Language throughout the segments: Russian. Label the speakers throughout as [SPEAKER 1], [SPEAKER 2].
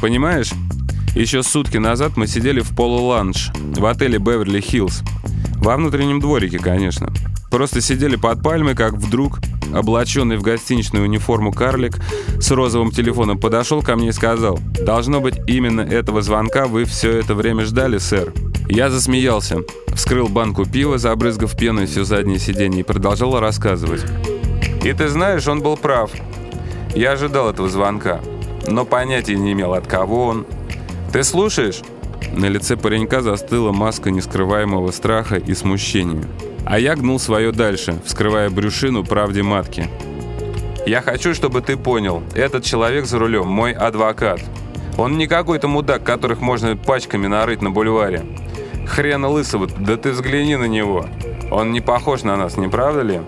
[SPEAKER 1] Понимаешь, еще сутки назад мы сидели в полуланж в отеле «Беверли-Хиллз». Во внутреннем дворике, конечно. Просто сидели под пальмой, как вдруг облаченный в гостиничную униформу карлик с розовым телефоном подошел ко мне и сказал, «Должно быть, именно этого звонка вы все это время ждали, сэр». Я засмеялся, вскрыл банку пива, забрызгав пеной все заднее сиденье и продолжал рассказывать. «И ты знаешь, он был прав. Я ожидал этого звонка, но понятия не имел, от кого он. Ты слушаешь?» На лице паренька застыла маска нескрываемого страха и смущения. А я гнул свое дальше, вскрывая брюшину правде матки. «Я хочу, чтобы ты понял, этот человек за рулем мой адвокат. Он не какой-то мудак, которых можно пачками нарыть на бульваре. Хрена лысого, да ты взгляни на него. Он не похож на нас, не правда ли?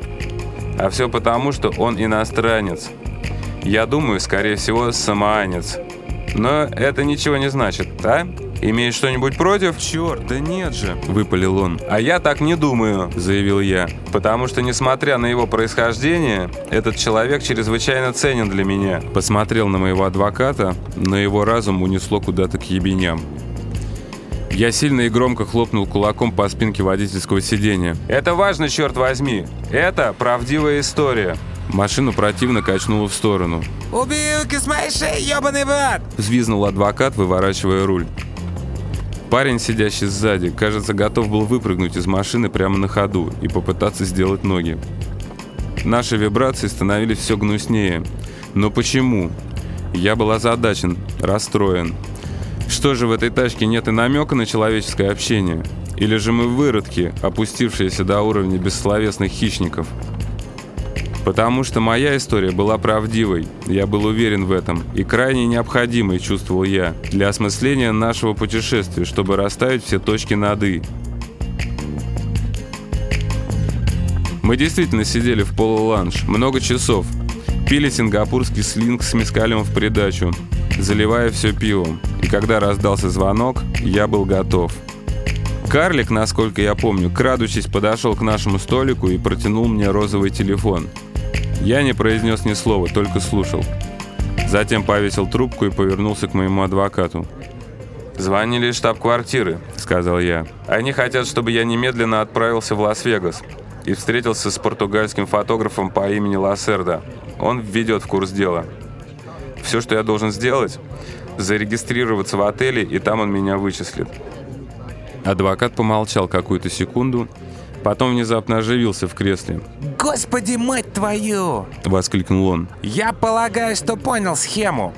[SPEAKER 1] А все потому, что он иностранец. Я думаю, скорее всего, самоанец. Но это ничего не значит, а?» «Имеешь что-нибудь против?»
[SPEAKER 2] «Черт, да нет же!»
[SPEAKER 1] — выпалил он. «А я так не думаю», — заявил я. «Потому что, несмотря на его происхождение, этот человек чрезвычайно ценен для меня». Посмотрел на моего адвоката, но его разум унесло куда-то к ебеням. Я сильно и громко хлопнул кулаком по спинке водительского сиденья. «Это важно, черт возьми! Это правдивая история!» Машину противно качнуло в сторону.
[SPEAKER 3] «Убилки с моей шеи, ебаный бат!»
[SPEAKER 1] Взвизнул адвокат, выворачивая руль. Парень, сидящий сзади, кажется, готов был выпрыгнуть из машины прямо на ходу и попытаться сделать ноги. Наши вибрации становились все гнуснее. Но почему? Я был озадачен, расстроен. Что же в этой тачке нет и намека на человеческое общение? Или же мы выродки, опустившиеся до уровня бессловесных хищников? Потому что моя история была правдивой, я был уверен в этом, и крайне необходимой, чувствовал я, для осмысления нашего путешествия, чтобы расставить все точки над «и». Мы действительно сидели в полуланж, много часов, пили сингапурский слинг с мескалем в придачу, заливая все пивом, и когда раздался звонок, я был готов. Карлик, насколько я помню, крадучись, подошел к нашему столику и протянул мне розовый телефон – я не произнес ни слова, только слушал. Затем повесил трубку и повернулся к моему адвокату. «Звонили из штаб-квартиры», — сказал я. «Они хотят, чтобы я немедленно отправился в Лас-Вегас и встретился с португальским фотографом по имени Лассерда. Он введет в курс дела. Все, что я должен сделать, зарегистрироваться в отеле, и там он меня вычислит». Адвокат помолчал какую-то секунду, Потом внезапно оживился в кресле.
[SPEAKER 3] «Господи, мать твою!»
[SPEAKER 1] — воскликнул он.
[SPEAKER 3] «Я полагаю, что понял схему.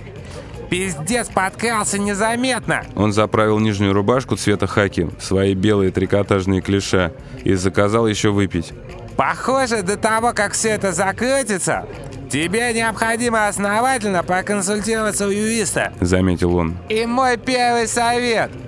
[SPEAKER 3] Пиздец подкрался незаметно!»
[SPEAKER 1] Он заправил нижнюю рубашку цвета хаки в свои белые трикотажные клише и заказал еще выпить.
[SPEAKER 3] «Похоже, до того, как все это закрутится, тебе необходимо основательно проконсультироваться у юриста», —
[SPEAKER 1] заметил он.
[SPEAKER 3] «И мой первый совет —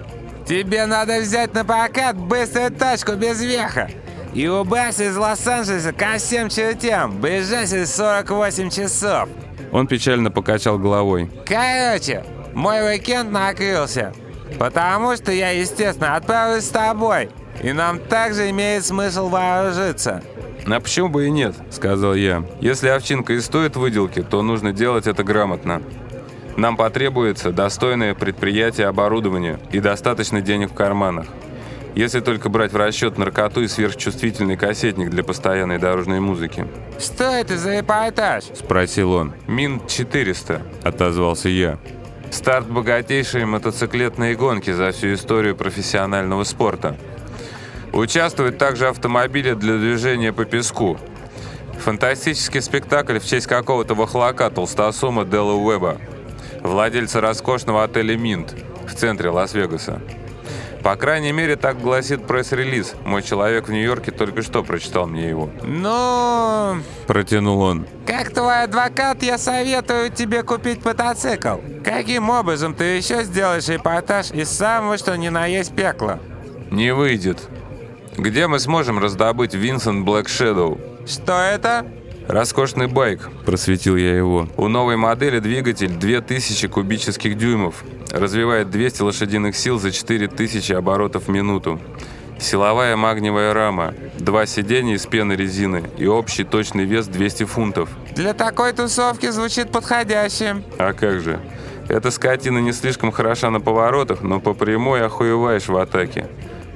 [SPEAKER 3] Тебе надо взять на прокат быструю тачку без веха и убраться из Лос-Анджелеса ко всем чертям ближайшие 48 часов.
[SPEAKER 1] Он печально покачал головой.
[SPEAKER 3] Короче, мой уикенд накрылся. Потому что я, естественно, отправлюсь с тобой. И нам также имеет смысл вооружиться.
[SPEAKER 1] «А почему бы и нет?» — сказал я. «Если овчинка и стоит выделки, то нужно делать это грамотно. Нам потребуется достойное предприятие оборудования и достаточно денег в карманах. Если только брать в расчет наркоту и сверхчувствительный кассетник для постоянной дорожной музыки.
[SPEAKER 3] «Что это за репортаж?»
[SPEAKER 1] – спросил он. «Мин-400», – отозвался я. «Старт богатейшей мотоциклетной гонки за всю историю профессионального спорта. Участвуют также автомобили для движения по песку. Фантастический спектакль в честь какого-то вахлака толстосума Делла Уэба, владельца роскошного отеля «Минт» в центре Лас-Вегаса. По крайней мере, так гласит пресс-релиз. Мой человек в Нью-Йорке только что прочитал мне его.
[SPEAKER 3] «Ну...»
[SPEAKER 1] – протянул он.
[SPEAKER 3] «Как твой адвокат, я советую тебе купить мотоцикл. Каким образом ты еще сделаешь репортаж из самого что ни на есть пекла?»
[SPEAKER 1] «Не выйдет. Где мы сможем раздобыть Винсент Блэк Шэдоу?»
[SPEAKER 3] «Что это?»
[SPEAKER 1] «Роскошный байк», – просветил я его. «У новой модели двигатель 2000 кубических дюймов. Развивает 200 лошадиных сил за 4000 оборотов в минуту. Силовая магниевая рама, два сиденья из пены резины и общий точный вес 200 фунтов.
[SPEAKER 3] Для такой тусовки звучит подходяще.
[SPEAKER 1] А как же. Эта скотина не слишком хороша на поворотах, но по прямой охуеваешь в атаке.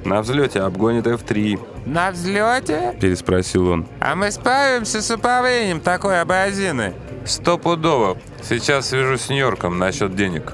[SPEAKER 1] На взлете обгонит F3.
[SPEAKER 3] На взлете?
[SPEAKER 1] Переспросил он.
[SPEAKER 3] А мы справимся с управлением такой абразины?
[SPEAKER 1] Стопудово. Сейчас свяжусь с Нью-Йорком насчет денег.